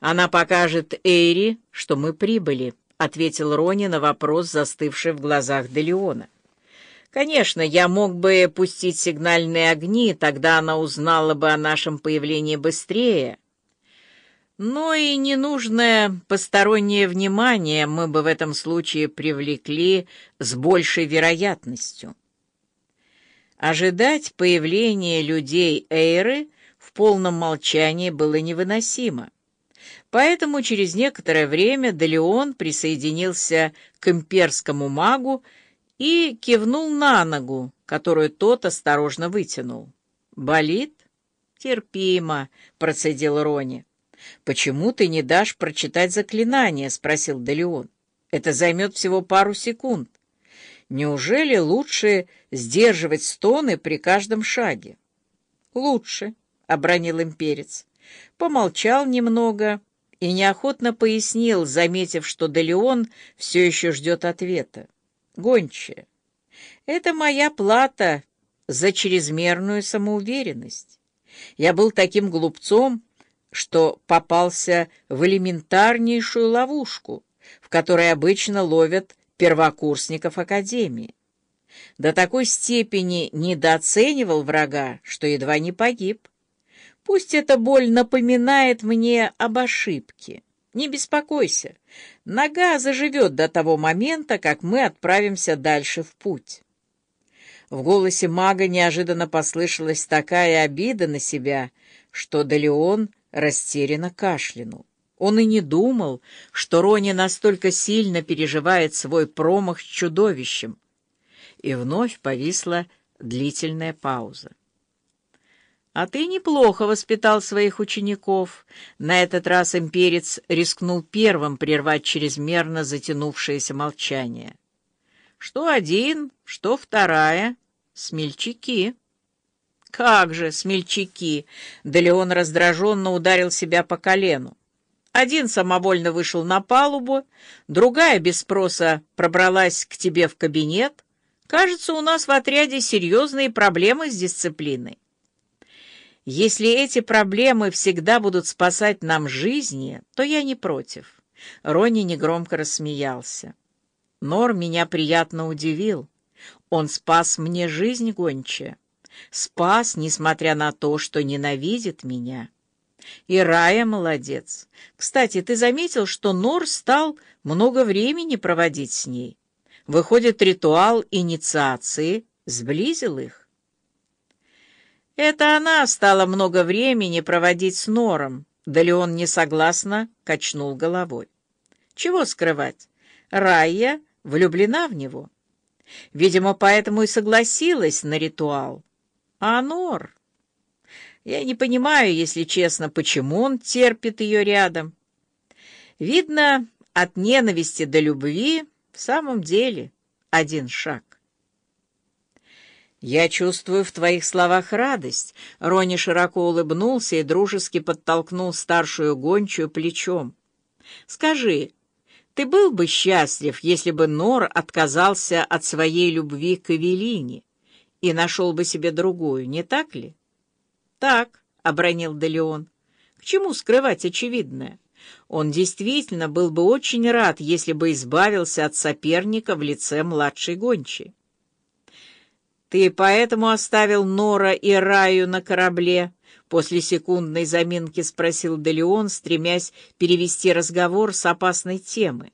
Она покажет Эйри, что мы прибыли, — ответил Рони на вопрос, застывший в глазах Делеона. Конечно, я мог бы пустить сигнальные огни, тогда она узнала бы о нашем появлении быстрее. Но и ненужное постороннее внимание мы бы в этом случае привлекли с большей вероятностью. Ожидать появления людей Эйры в полном молчании было невыносимо. Поэтому через некоторое время Делеон присоединился к имперскому магу и кивнул на ногу, которую тот осторожно вытянул. «Болит?» «Терпимо», — процедил Рони. «Почему ты не дашь прочитать заклинание?» — спросил Делеон. «Это займет всего пару секунд. Неужели лучше сдерживать стоны при каждом шаге?» «Лучше», — обронил имперец. Помолчал немного и неохотно пояснил, заметив, что Делеон все еще ждет ответа. «Гончая, это моя плата за чрезмерную самоуверенность. Я был таким глупцом, что попался в элементарнейшую ловушку, в которой обычно ловят первокурсников Академии. До такой степени недооценивал врага, что едва не погиб. Пусть эта боль напоминает мне об ошибке. Не беспокойся, нога заживет до того момента, как мы отправимся дальше в путь. В голосе мага неожиданно послышалась такая обида на себя, что Делеон растерянно кашлянул. Он и не думал, что Рони настолько сильно переживает свой промах с чудовищем. И вновь повисла длительная пауза. «А ты неплохо воспитал своих учеников». На этот раз имперец рискнул первым прервать чрезмерно затянувшееся молчание. «Что один, что вторая. Смельчаки». «Как же, смельчаки!» Да Леон раздраженно ударил себя по колену. Один самовольно вышел на палубу, другая без спроса пробралась к тебе в кабинет. Кажется, у нас в отряде серьезные проблемы с дисциплиной. Если эти проблемы всегда будут спасать нам жизни, то я не против. Ронни негромко рассмеялся. Нор меня приятно удивил. Он спас мне жизнь, гончая. Спас, несмотря на то, что ненавидит меня. И Рая молодец. Кстати, ты заметил, что Нор стал много времени проводить с ней? Выходит, ритуал инициации сблизил их. Это она стала много времени проводить с Нором. Да ли он не согласно качнул головой. Чего скрывать? Райя влюблена в него. Видимо, поэтому и согласилась на ритуал. А Нор... Я не понимаю, если честно, почему он терпит ее рядом. Видно, от ненависти до любви в самом деле один шаг. «Я чувствую в твоих словах радость», — Рони широко улыбнулся и дружески подтолкнул старшую гончую плечом. «Скажи, ты был бы счастлив, если бы Нор отказался от своей любви к Эвелине и нашел бы себе другую, не так ли?» «Так», — обронил Делеон. «К чему скрывать очевидное?» Он действительно был бы очень рад, если бы избавился от соперника в лице младшей гончей. «Ты поэтому оставил Нора и Раю на корабле?» После секундной заминки спросил Делеон, стремясь перевести разговор с опасной темы.